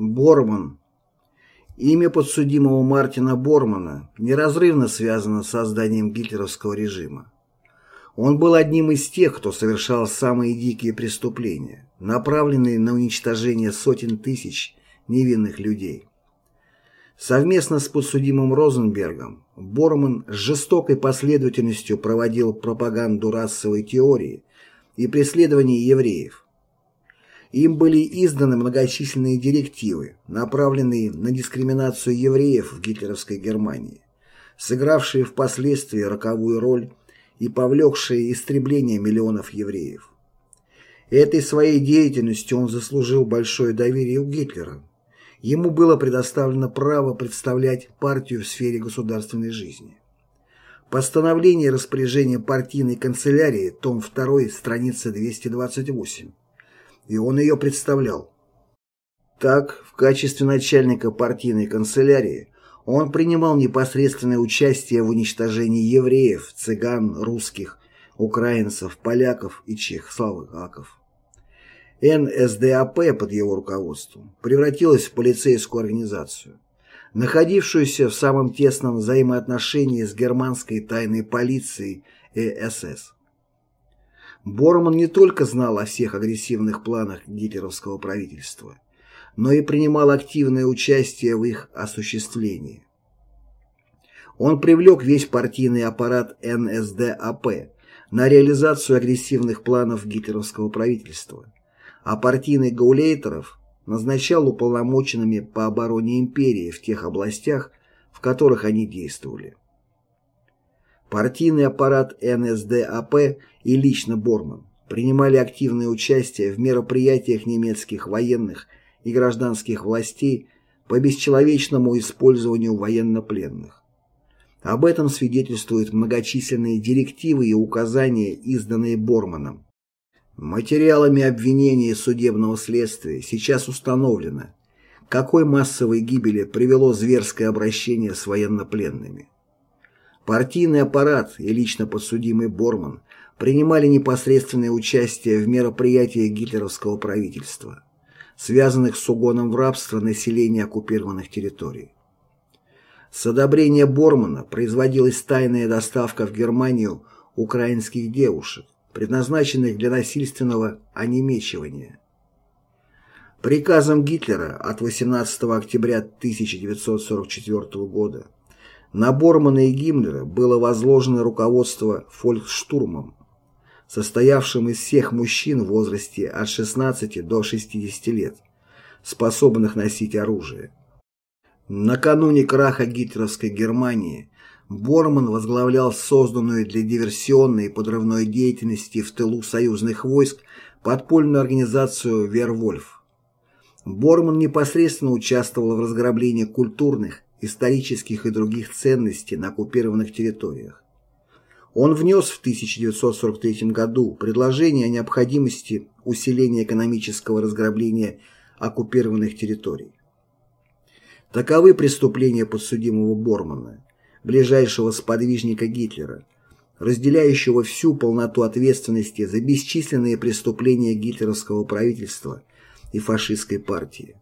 Борман. Имя подсудимого Мартина Бормана неразрывно связано с созданием гитлеровского режима. Он был одним из тех, кто совершал самые дикие преступления, направленные на уничтожение сотен тысяч невинных людей. Совместно с подсудимым Розенбергом Борман с жестокой последовательностью проводил пропаганду расовой теории и преследование евреев. Им были изданы многочисленные директивы, направленные на дискриминацию евреев в гитлеровской Германии, сыгравшие впоследствии роковую роль и повлекшие истребление миллионов евреев. Этой своей деятельностью он заслужил большое доверие у Гитлера. Ему было предоставлено право представлять партию в сфере государственной жизни. Постановление распоряжения партийной канцелярии, том 2, страница 228 и он ее представлял. Так, в качестве начальника партийной канцелярии он принимал непосредственное участие в уничтожении евреев, цыган, русских, украинцев, поляков и чехословаков. НСДАП под его руководством превратилась в полицейскую организацию, находившуюся в самом тесном взаимоотношении с германской тайной полицией и СС. Борман не только знал о всех агрессивных планах гитлеровского правительства, но и принимал активное участие в их осуществлении. Он привлек весь партийный аппарат НСДАП на реализацию агрессивных планов гитлеровского правительства, а партийных гаулейтеров назначал уполномоченными по обороне империи в тех областях, в которых они действовали. Партийный аппарат НСДАП и лично Борман принимали активное участие в мероприятиях немецких военных и гражданских властей по бесчеловечному использованию военнопленных. Об этом свидетельствуют многочисленные директивы и указания, изданные Борманом. Материалами обвинения судебного следствия сейчас установлено, какой массовой гибели привело зверское обращение с военнопленными. Партийный аппарат и лично подсудимый Борман принимали непосредственное участие в мероприятиях гитлеровского правительства, связанных с угоном в рабство населения оккупированных территорий. С одобрения Бормана производилась тайная доставка в Германию украинских девушек, предназначенных для насильственного онемечивания. Приказом Гитлера от 18 октября 1944 года на Бормана и Гиммлера было возложено руководство фольксштурмом, состоявшим из всех мужчин в возрасте от 16 до 60 лет, способных носить оружие. Накануне краха гитлеровской Германии Борман возглавлял созданную для диверсионной и подрывной деятельности в тылу союзных войск подпольную организацию «Вервольф». Борман непосредственно участвовал в разграблении культурных, исторических и других ценностей на оккупированных территориях. Он внес в 1943 году предложение о необходимости усиления экономического разграбления оккупированных территорий. Таковы преступления подсудимого Бормана, ближайшего сподвижника Гитлера, разделяющего всю полноту ответственности за бесчисленные преступления гитлеровского правительства и фашистской партии.